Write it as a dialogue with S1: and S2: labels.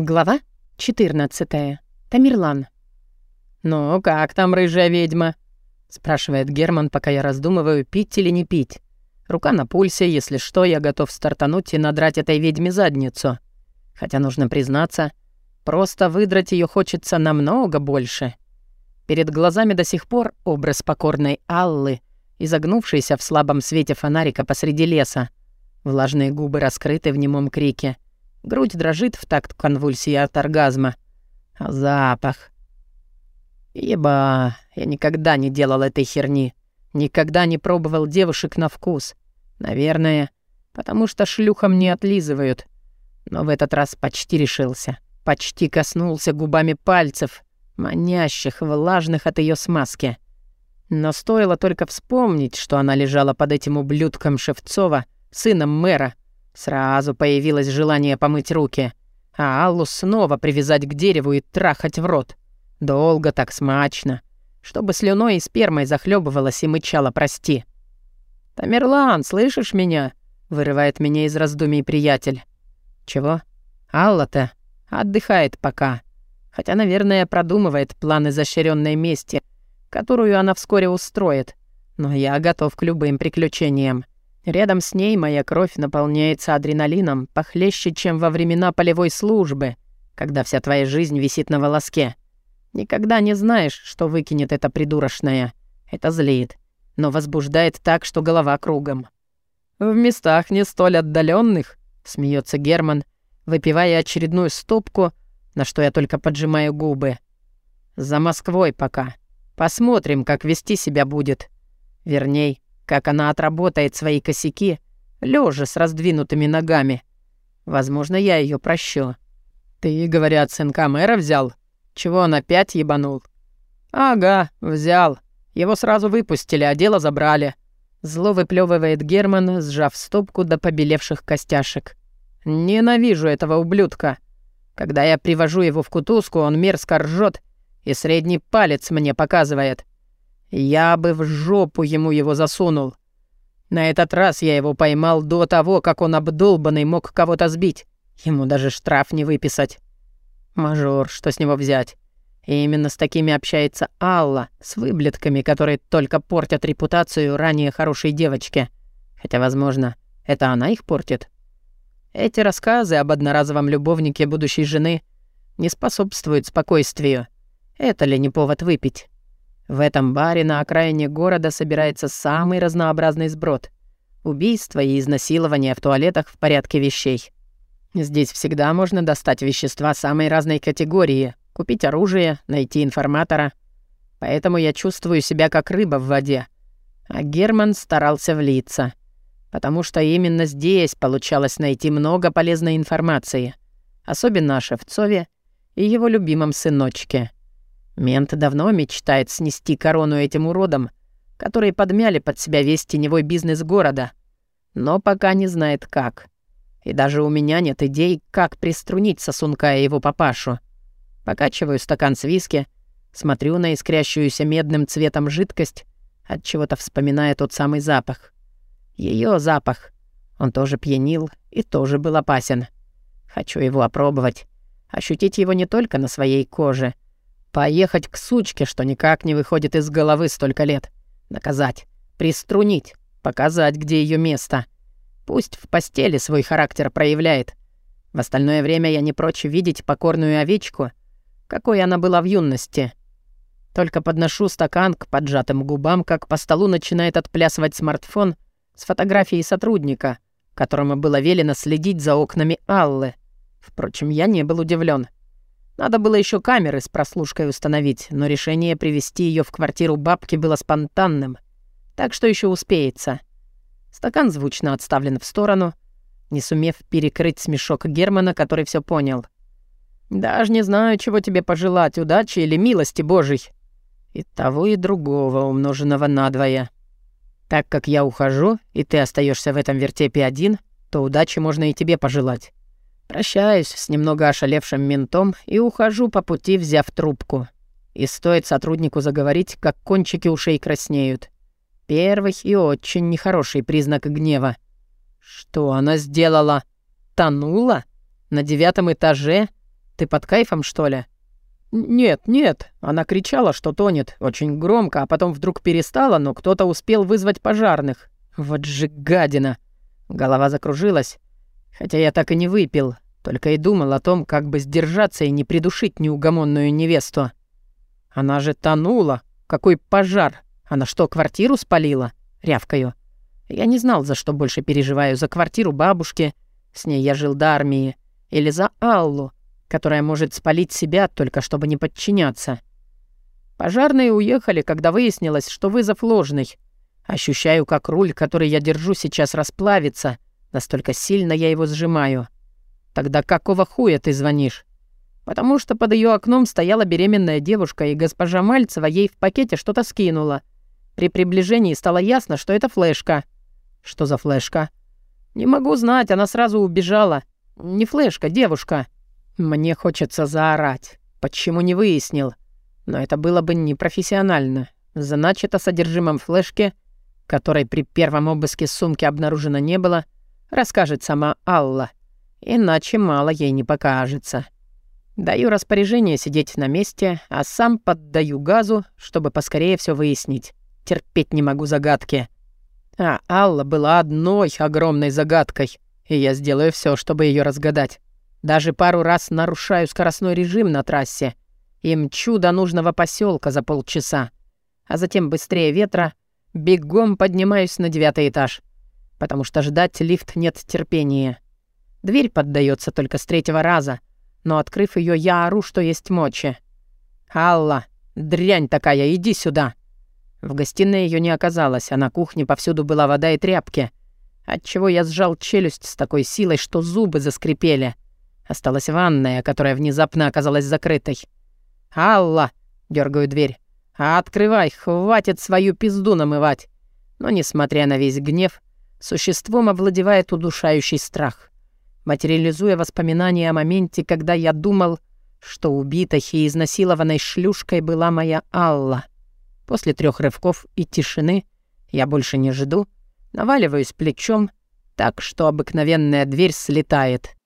S1: Глава 14. Тамерлан.
S2: «Ну, как там, рыжая ведьма?» — спрашивает Герман, пока я раздумываю, пить или не пить. Рука на пульсе, если что, я готов стартануть и надрать этой ведьме задницу. Хотя, нужно признаться, просто выдрать ее хочется намного больше. Перед глазами до сих пор образ покорной Аллы, изогнувшейся в слабом свете фонарика посреди леса. Влажные губы раскрыты в немом крике — Грудь дрожит в такт конвульсии от оргазма. А запах... Еба, я никогда не делал этой херни. Никогда не пробовал девушек на вкус. Наверное, потому что шлюхам не отлизывают. Но в этот раз почти решился. Почти коснулся губами пальцев, манящих, влажных от ее смазки. Но стоило только вспомнить, что она лежала под этим ублюдком Шевцова, сыном мэра, Сразу появилось желание помыть руки, а Аллу снова привязать к дереву и трахать в рот. Долго так смачно, чтобы слюной и спермой захлебывалась и мычала «прости». «Тамерлан, слышишь меня?» — вырывает меня из раздумий приятель. «Чего? Алла-то отдыхает пока. Хотя, наверное, продумывает план изощренной мести, которую она вскоре устроит. Но я готов к любым приключениям. Рядом с ней моя кровь наполняется адреналином похлеще, чем во времена полевой службы, когда вся твоя жизнь висит на волоске. Никогда не знаешь, что выкинет это придурочное. Это злит, но возбуждает так, что голова кругом. «В местах не столь отдаленных, смеется Герман, выпивая очередную стопку, на что я только поджимаю губы. «За Москвой пока. Посмотрим, как вести себя будет. Верней, как она отработает свои косяки, лежа с раздвинутыми ногами. Возможно, я ее прощу. Ты, говорят, сынка мэра взял? Чего он опять ебанул? Ага, взял. Его сразу выпустили, а дело забрали. Зло выплевывает Герман, сжав стопку до побелевших костяшек. Ненавижу этого ублюдка. Когда я привожу его в кутузку, он мерзко ржет и средний палец мне показывает. Я бы в жопу ему его засунул. На этот раз я его поймал до того, как он обдолбанный мог кого-то сбить. Ему даже штраф не выписать. Мажор, что с него взять? И именно с такими общается Алла, с выблетками, которые только портят репутацию ранее хорошей девочки. Хотя, возможно, это она их портит. Эти рассказы об одноразовом любовнике будущей жены не способствуют спокойствию. Это ли не повод выпить? В этом баре на окраине города собирается самый разнообразный сброд. Убийства и изнасилования в туалетах в порядке вещей. Здесь всегда можно достать вещества самой разной категории, купить оружие, найти информатора. Поэтому я чувствую себя как рыба в воде. А Герман старался влиться. Потому что именно здесь получалось найти много полезной информации. Особенно о Шевцове и его любимом сыночке. Мент давно мечтает снести корону этим уродам, которые подмяли под себя весь теневой бизнес города, но пока не знает как. И даже у меня нет идей, как приструнить сосунка и его папашу. Покачиваю стакан с виски, смотрю на искрящуюся медным цветом жидкость, от чего-то вспоминая тот самый запах. Ее запах. Он тоже пьянил и тоже был опасен. Хочу его опробовать, ощутить его не только на своей коже — Поехать к сучке, что никак не выходит из головы столько лет. Наказать, приструнить, показать, где ее место. Пусть в постели свой характер проявляет. В остальное время я не прочь видеть покорную овечку, какой она была в юности. Только подношу стакан к поджатым губам, как по столу начинает отплясывать смартфон с фотографией сотрудника, которому было велено следить за окнами Аллы. Впрочем, я не был удивлен. Надо было еще камеры с прослушкой установить, но решение привести ее в квартиру бабки было спонтанным. Так что еще успеется. Стакан звучно отставлен в сторону, не сумев перекрыть смешок Германа, который все понял. «Даже не знаю, чего тебе пожелать, удачи или милости Божьей». И того, и другого, умноженного надвое. Так как я ухожу, и ты остаешься в этом вертепе один, то удачи можно и тебе пожелать. Прощаюсь с немного ошалевшим ментом и ухожу по пути, взяв трубку. И стоит сотруднику заговорить, как кончики ушей краснеют. Первый и очень нехороший признак гнева. Что она сделала? Тонула? На девятом этаже? Ты под кайфом, что ли?» «Нет, нет». Она кричала, что тонет, очень громко, а потом вдруг перестала, но кто-то успел вызвать пожарных. Вот же гадина. Голова закружилась. Хотя я так и не выпил, только и думал о том, как бы сдержаться и не придушить неугомонную невесту. Она же тонула. Какой пожар? Она что, квартиру спалила? Рявкаю. Я не знал, за что больше переживаю. За квартиру бабушки, с ней я жил до армии, или за Аллу, которая может спалить себя, только чтобы не подчиняться. Пожарные уехали, когда выяснилось, что вызов ложный. Ощущаю, как руль, который я держу сейчас, расплавится. Настолько сильно я его сжимаю. Тогда какого хуя ты звонишь? Потому что под ее окном стояла беременная девушка, и госпожа Мальцева ей в пакете что-то скинула. При приближении стало ясно, что это флешка. Что за флешка? Не могу знать, она сразу убежала. Не флешка, девушка. Мне хочется заорать. Почему не выяснил? Но это было бы непрофессионально. Значит, о содержимом флешки, которой при первом обыске сумки обнаружено не было, расскажет сама Алла. Иначе мало ей не покажется. Даю распоряжение сидеть на месте, а сам поддаю газу, чтобы поскорее все выяснить. Терпеть не могу загадки. А Алла была одной огромной загадкой, и я сделаю все, чтобы ее разгадать. Даже пару раз нарушаю скоростной режим на трассе и мчу до нужного поселка за полчаса, а затем быстрее ветра бегом поднимаюсь на девятый этаж, потому что ждать лифт нет терпения. Дверь поддается только с третьего раза, но, открыв ее, я ору, что есть мочи. «Алла, дрянь такая, иди сюда!» В гостиной ее не оказалось, а на кухне повсюду была вода и тряпки, отчего я сжал челюсть с такой силой, что зубы заскрипели — Осталась ванная, которая внезапно оказалась закрытой. «Алла!» — дергаю дверь. «Открывай, хватит свою пизду намывать!» Но, несмотря на весь гнев, существом овладевает удушающий страх. Материализуя воспоминания о моменте, когда я думал, что убитой и изнасилованной шлюшкой была моя Алла. После трех рывков и тишины я больше не жду, наваливаюсь плечом, так что обыкновенная дверь слетает —